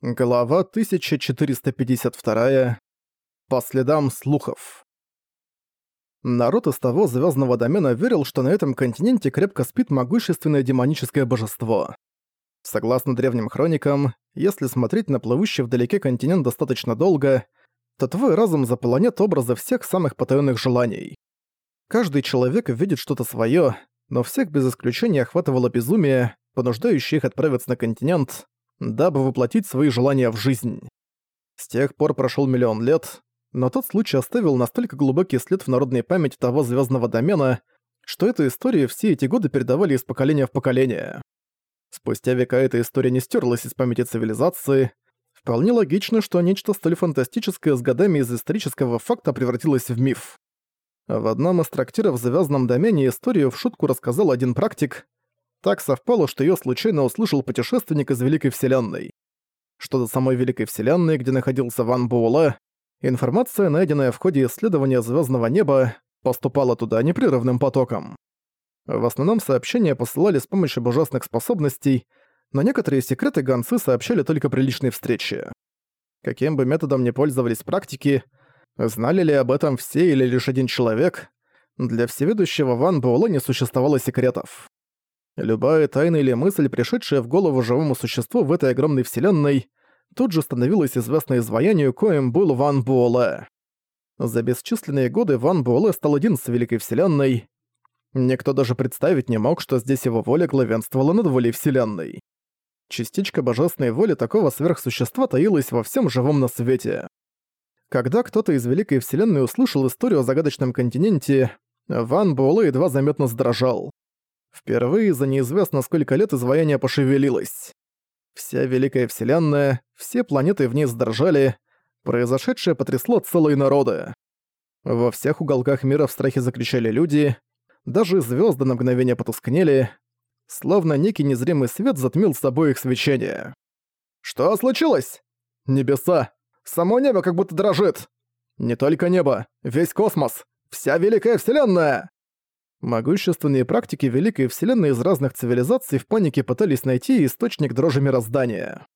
Глава 1452. По следам слухов. Народ из того звездного домена верил, что на этом континенте крепко спит могущественное демоническое божество. Согласно древним хроникам, если смотреть на плывущий вдалеке континент достаточно долго, то твой разум заполонит образы всех самых потаённых желаний. Каждый человек видит что-то своё, но всех без исключения охватывало безумие, понуждающее их отправиться на континент, дабы воплотить свои желания в жизнь. С тех пор прошел миллион лет, но тот случай оставил настолько глубокий след в народной памяти того звездного домена, что эту историю все эти годы передавали из поколения в поколение. Спустя века эта история не стерлась из памяти цивилизации. Вполне логично, что нечто столь фантастическое с годами из исторического факта превратилось в миф. В одном из трактиров в звездном домене историю в шутку рассказал один практик, так совпало, что её случайно услышал путешественник из Великой Вселенной. Что до самой Великой Вселенной, где находился Ван Буэлэ, информация, найденная в ходе исследования звёздного неба, поступала туда непрерывным потоком. В основном сообщения посылали с помощью божественных способностей, но некоторые секреты гонцы сообщали только при личной встрече. Каким бы методом ни пользовались практики, знали ли об этом все или лишь один человек, для всеведущего Ван Буэлэ не существовало секретов. Любая тайна или мысль, пришедшая в голову живому существу в этой огромной вселенной, тут же становилась известной изваянию, коим был Ван Буэлэ. За бесчисленные годы Ван Буэлэ стал один с Великой Вселенной. Никто даже представить не мог, что здесь его воля главенствовала над волей Вселенной. Частичка божественной воли такого сверхсущества таилась во всем живом на свете. Когда кто-то из Великой Вселенной услышал историю о загадочном континенте, Ван Буэлэ едва заметно сдрожал. Впервые за неизвестно сколько лет изваяние пошевелилось. Вся Великая Вселенная, все планеты в ней сдрожали, произошедшее потрясло целые народы. Во всех уголках мира в страхе закричали люди, даже звезды на мгновение потускнели, словно некий незримый свет затмил с собой их свечение. «Что случилось?» «Небеса! Само небо как будто дрожит!» «Не только небо, весь космос! Вся Великая Вселенная!» Могущественные практики Великой Вселенной из разных цивилизаций в панике пытались найти источник дрожи мироздания.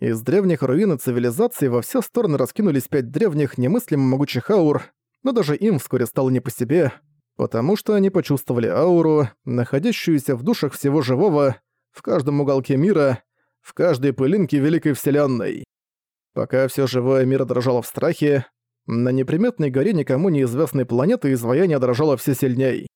Из древних руин и цивилизаций во все стороны раскинулись пять древних, немыслимо могучих аур, но даже им вскоре стало не по себе, потому что они почувствовали ауру, находящуюся в душах всего живого, в каждом уголке мира, в каждой пылинке Великой Вселенной. Пока все живое мир дрожало в страхе, на неприметной горе никому неизвестной планеты изваяние дрожало все сильней.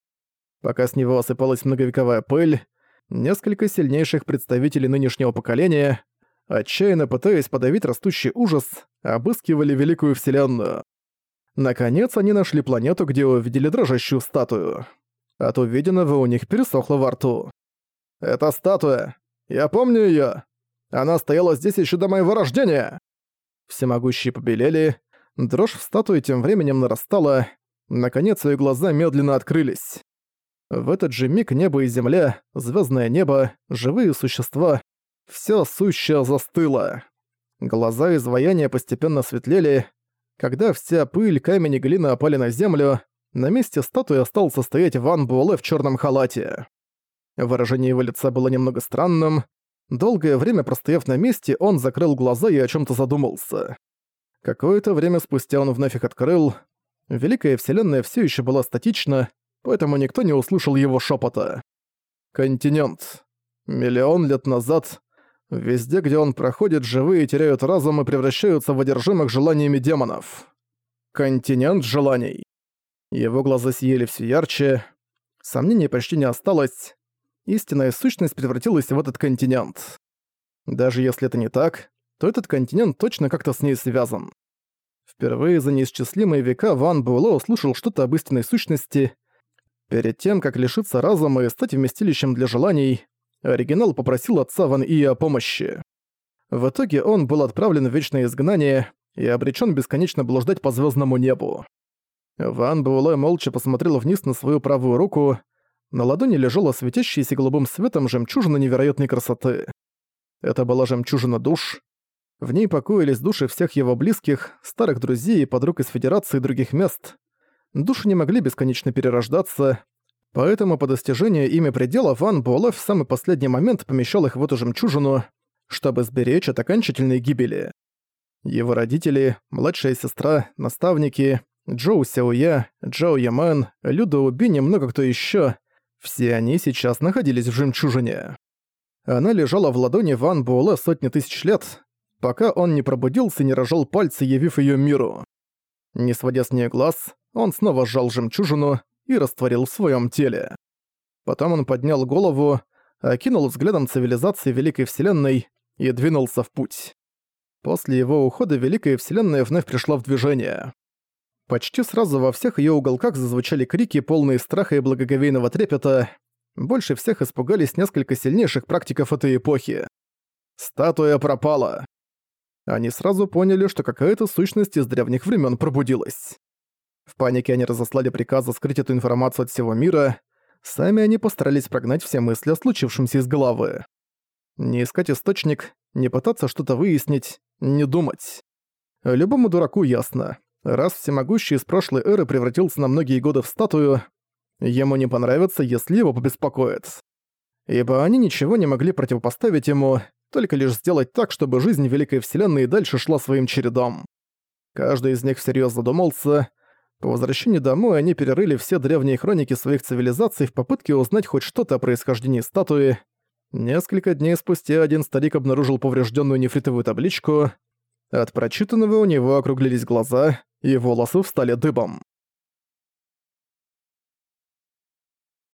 Пока с него осыпалась многовековая пыль, несколько сильнейших представителей нынешнего поколения, отчаянно пытаясь подавить растущий ужас, обыскивали Великую Вселенную. Наконец они нашли планету, где увидели дрожащую статую. От увиденного у них пересохло во рту. «Это статуя! Я помню её! Она стояла здесь ещё до моего рождения!» Всемогущие побелели, дрожь в статуе тем временем нарастала, наконец её глаза медленно открылись. В этот же миг небо и земля, звездное небо, живые существа — все сущее застыло. Глаза изваяния постепенно светлели. Когда вся пыль, камень и глина опали на землю, на месте статуи остался стоять Ван Буэлэ в черном халате. Выражение его лица было немного странным. Долгое время простояв на месте, он закрыл глаза и о чем то задумался. Какое-то время спустя он вновь их открыл. Великая Вселенная все еще была статична, поэтому никто не услышал его шепота. Континент. Миллион лет назад. Везде, где он проходит, живые теряют разум и превращаются в одержимых желаниями демонов. Континент желаний. Его глаза сияли все ярче. Сомнений почти не осталось. Истинная сущность превратилась в этот континент. Даже если это не так, то этот континент точно как-то с ней связан. Впервые за неисчислимые века Ван Буэлло услышал что-то об истинной сущности — Перед тем, как лишиться разума и стать вместилищем для желаний, оригинал попросил отца Ван И о помощи. В итоге он был отправлен в вечное изгнание и обречен бесконечно блуждать по звездному небу. Ван Буэлэ молча посмотрел вниз на свою правую руку. На ладони лежала светящаяся голубым светом жемчужина невероятной красоты. Это была жемчужина душ. В ней покоились души всех его близких, старых друзей и подруг из Федерации и других мест. Души не могли бесконечно перерождаться, поэтому по достижению ими предела Ван Буэлэ в самый последний момент помещал их в эту жемчужину, чтобы сберечь от окончательной гибели. Его родители, младшая сестра, наставники, Джоу Сяоя, Джоу Яман, Люда Убин и много кто еще, все они сейчас находились в жемчужине. Она лежала в ладони Ван Буэлэ сотни тысяч лет, пока он не пробудился и не рожал пальцы, явив ее миру. Не сводя с нее глаз, он снова сжал жемчужину и растворил в своем теле. Потом он поднял голову, окинул взглядом цивилизации Великой Вселенной и двинулся в путь. После его ухода Великая Вселенная вновь пришла в движение. Почти сразу во всех ее уголках зазвучали крики, полные страха и благоговейного трепета. Больше всех испугались несколько сильнейших практиков этой эпохи. Статуя пропала. Они сразу поняли, что какая-то сущность из древних времен пробудилась. В панике они разослали приказы скрыть эту информацию от всего мира. Сами они постарались прогнать все мысли о случившемся из головы. Не искать источник, не пытаться что-то выяснить, не думать. Любому дураку ясно. Раз всемогущий из прошлой эры превратился на многие годы в статую, ему не понравится, если его побеспокоит. Ибо они ничего не могли противопоставить ему, только лишь сделать так, чтобы жизнь Великой Вселенной дальше шла своим чередом. Каждый из них всерьёз задумался. По возвращении домой они перерыли все древние хроники своих цивилизаций в попытке узнать хоть что-то о происхождении статуи. Несколько дней спустя один старик обнаружил поврежденную нефритовую табличку. От прочитанного у него округлились глаза, и волосы встали дыбом.